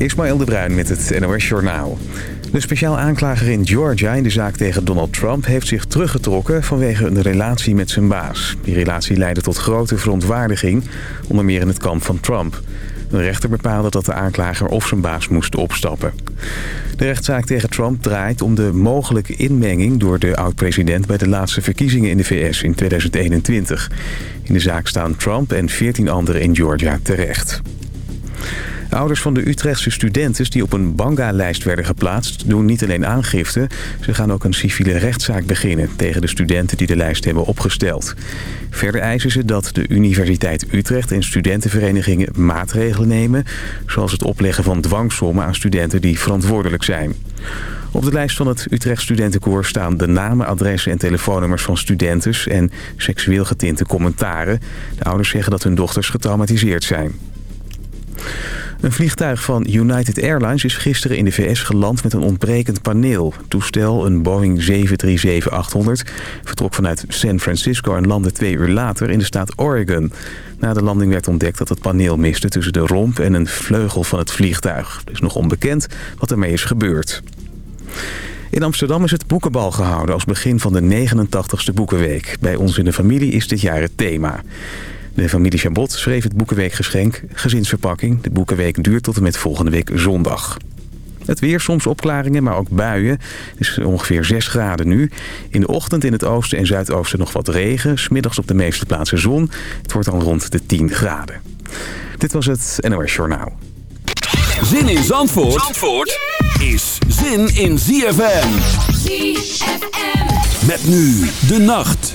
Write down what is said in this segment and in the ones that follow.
Ismaël de Bruin met het NOS Journaal. De speciaal aanklager in Georgia in de zaak tegen Donald Trump... heeft zich teruggetrokken vanwege een relatie met zijn baas. Die relatie leidde tot grote verontwaardiging, onder meer in het kamp van Trump. Een rechter bepaalde dat de aanklager of zijn baas moest opstappen. De rechtszaak tegen Trump draait om de mogelijke inmenging... door de oud-president bij de laatste verkiezingen in de VS in 2021. In de zaak staan Trump en 14 anderen in Georgia terecht. De ouders van de Utrechtse studenten die op een banga-lijst werden geplaatst... doen niet alleen aangifte, ze gaan ook een civiele rechtszaak beginnen... tegen de studenten die de lijst hebben opgesteld. Verder eisen ze dat de Universiteit Utrecht en studentenverenigingen maatregelen nemen... zoals het opleggen van dwangsommen aan studenten die verantwoordelijk zijn. Op de lijst van het Utrecht Studentenkoor staan de namen, adressen en telefoonnummers van studenten en seksueel getinte commentaren. De ouders zeggen dat hun dochters getraumatiseerd zijn. Een vliegtuig van United Airlines is gisteren in de VS geland met een ontbrekend paneel. toestel, een Boeing 737-800, vertrok vanuit San Francisco en landde twee uur later in de staat Oregon. Na de landing werd ontdekt dat het paneel miste tussen de romp en een vleugel van het vliegtuig. Het is nog onbekend wat ermee is gebeurd. In Amsterdam is het boekenbal gehouden als begin van de 89ste Boekenweek. Bij ons in de familie is dit jaar het thema. De familie Chabot schreef het Boekenweekgeschenk gezinsverpakking. De Boekenweek duurt tot en met volgende week zondag. Het weer, soms opklaringen, maar ook buien. Het is ongeveer 6 graden nu. In de ochtend in het oosten en zuidoosten nog wat regen. Smiddags op de meeste plaatsen zon. Het wordt dan rond de 10 graden. Dit was het NOS Journaal. Zin in Zandvoort, Zandvoort is zin in ZFM. ZFM. Met nu de nacht.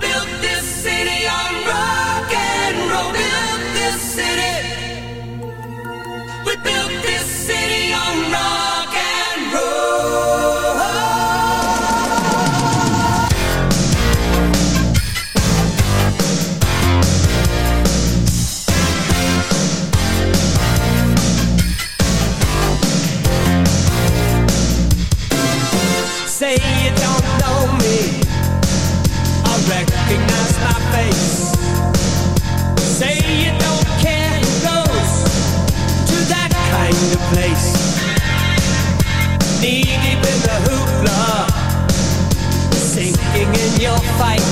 We fight.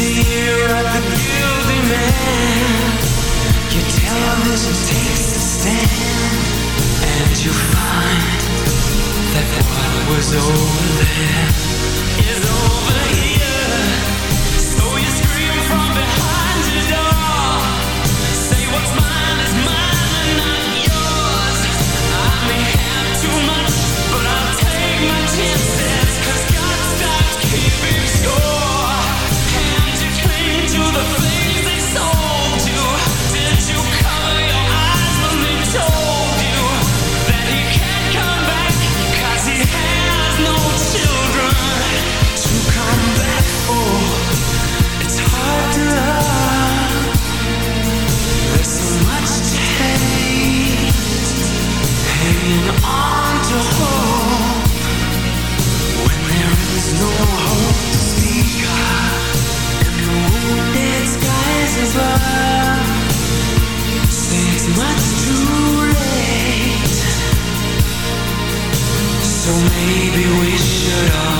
the year of the guilty man. Your television takes a stand, and you find that what was over there is over here. is love. It's much too late So maybe we should all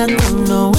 I don't know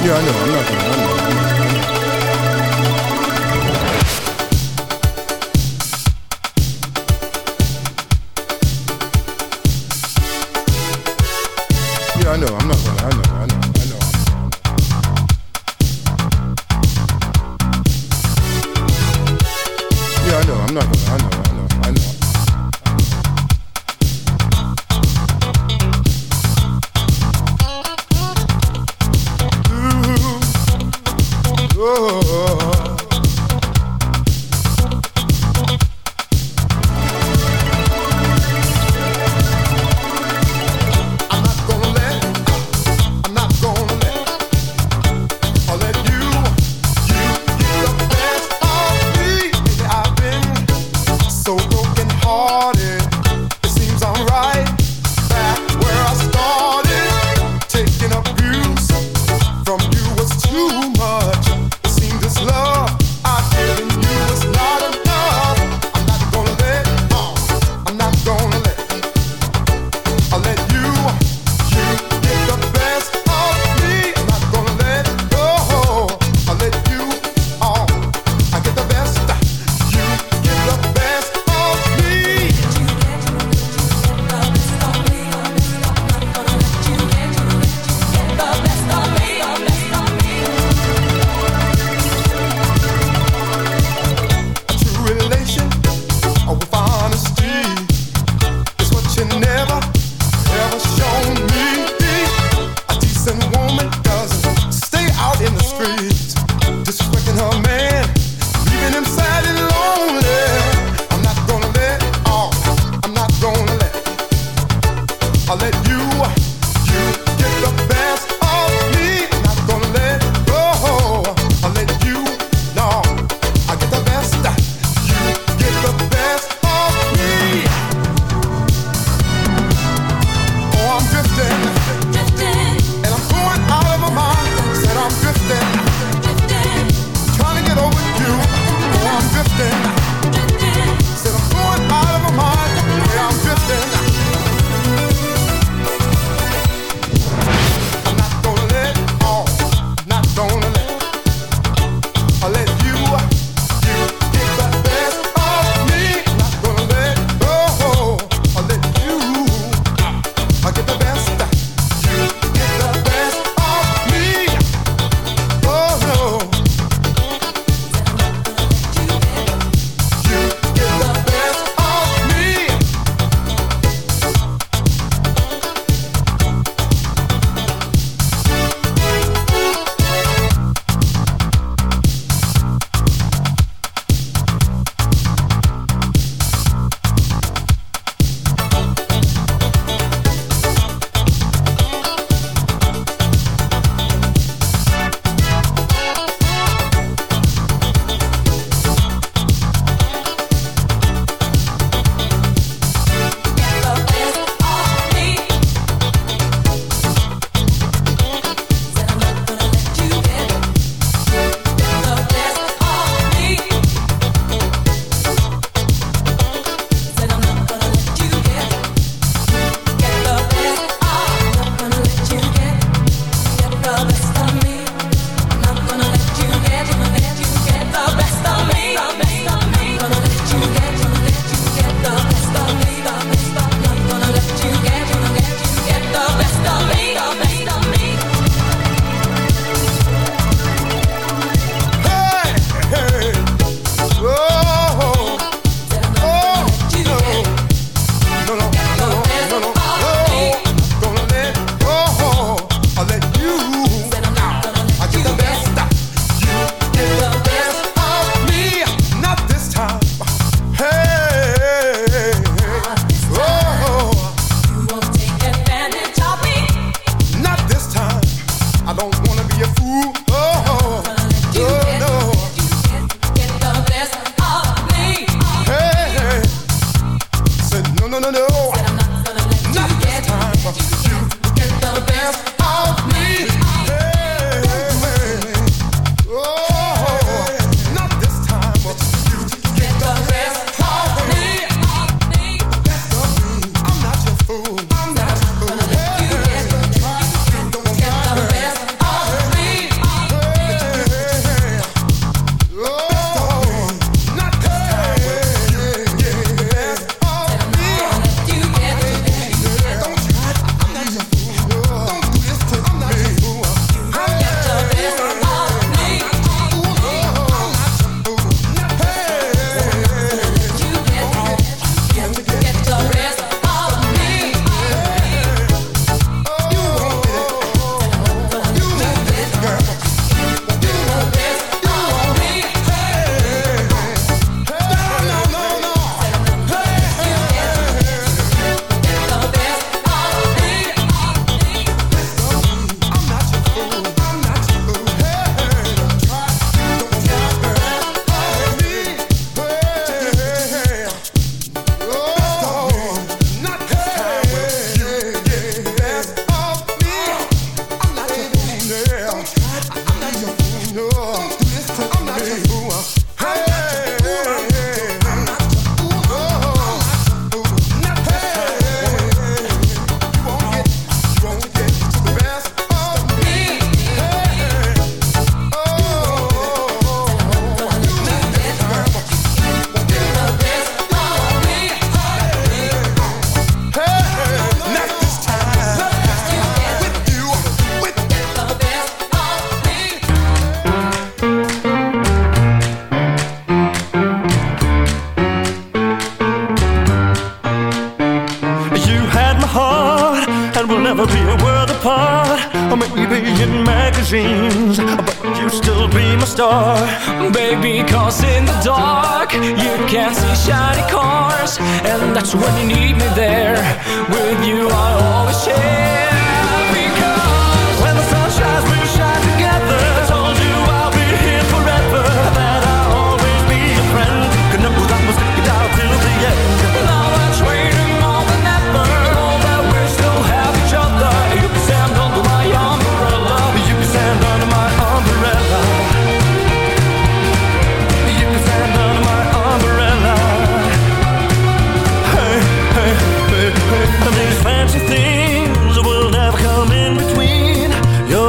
Yeah, I know. I'm not gonna. I know.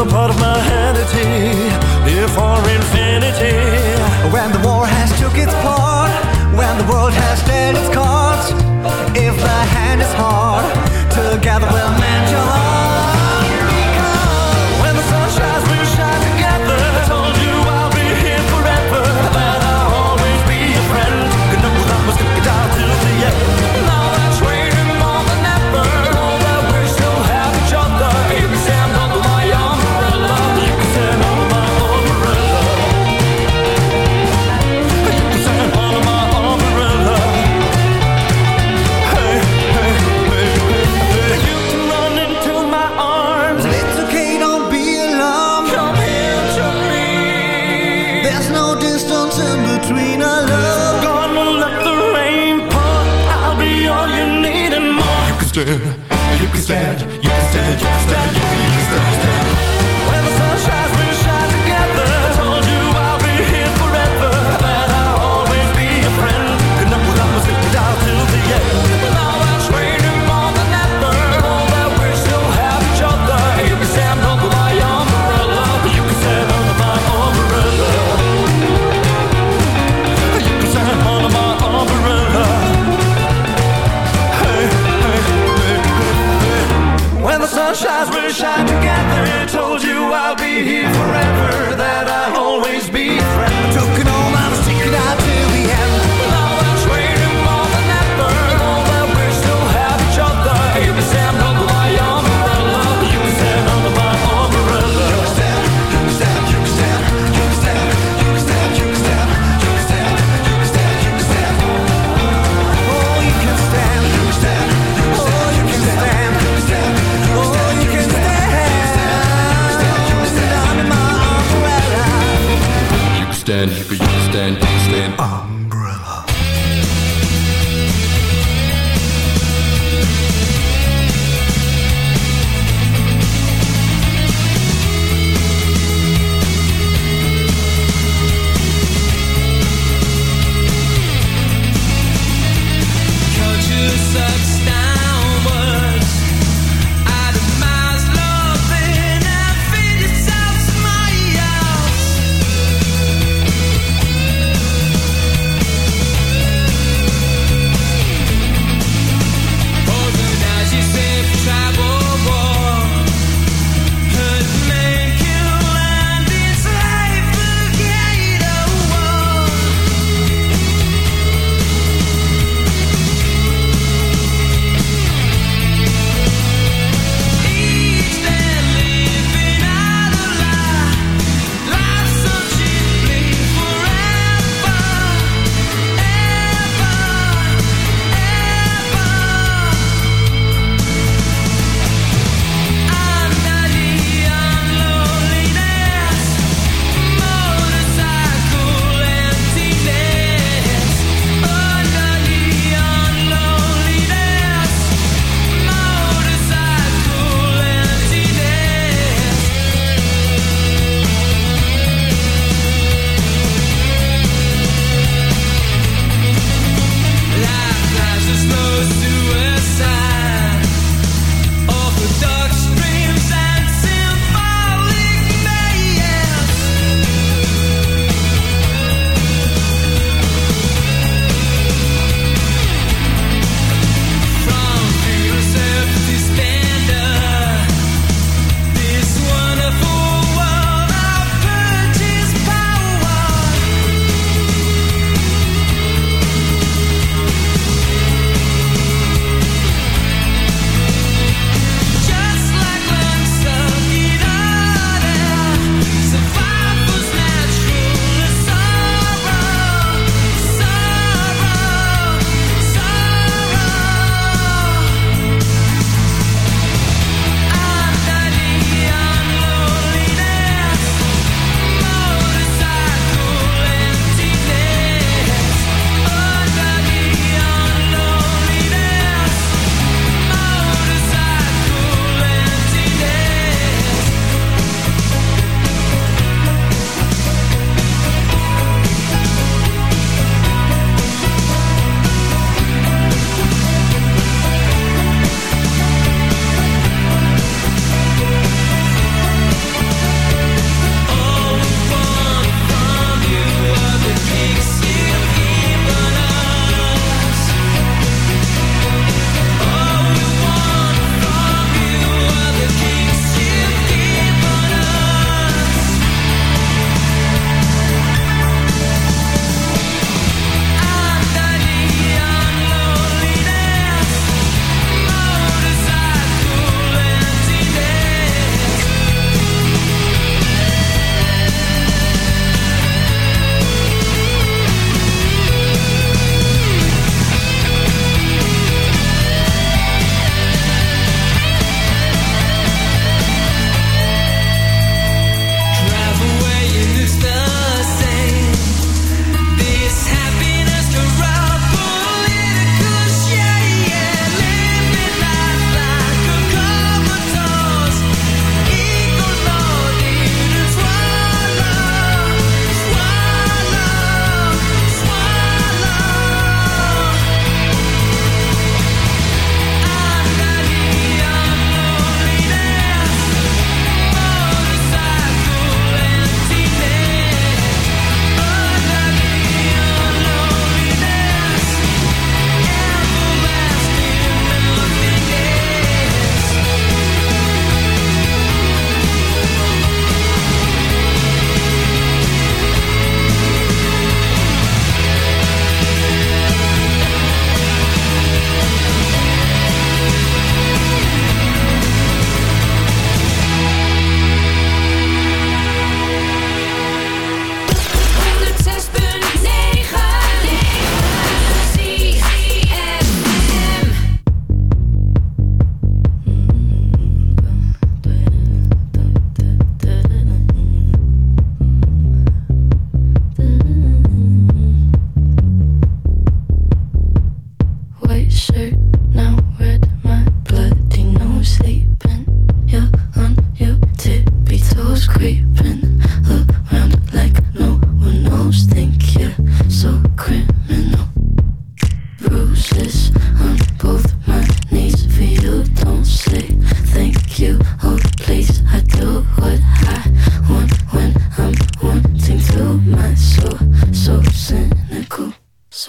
part of my vanity Here for infinity. When the war has took its part When the world has dealt its cards If the hand is hard Together we'll stand.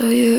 So you're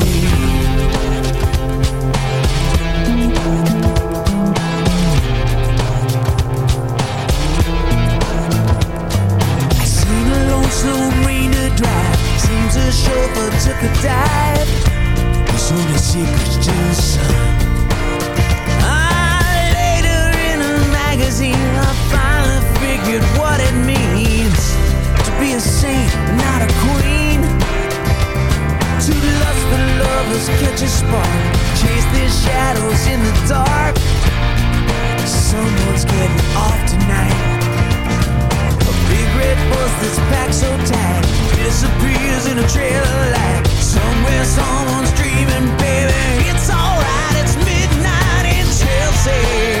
times the chauffeur took a dive was only secrets to the. Ah, later in a magazine, I finally figured what it means to be a saint, not a queen. To lust for lovers, catch a spark, chase their shadows in the dark. Someone's getting off tonight red bus that's packed so tight disappears in a trail of light. Somewhere someone's dreaming, baby. It's alright, it's midnight in Chelsea.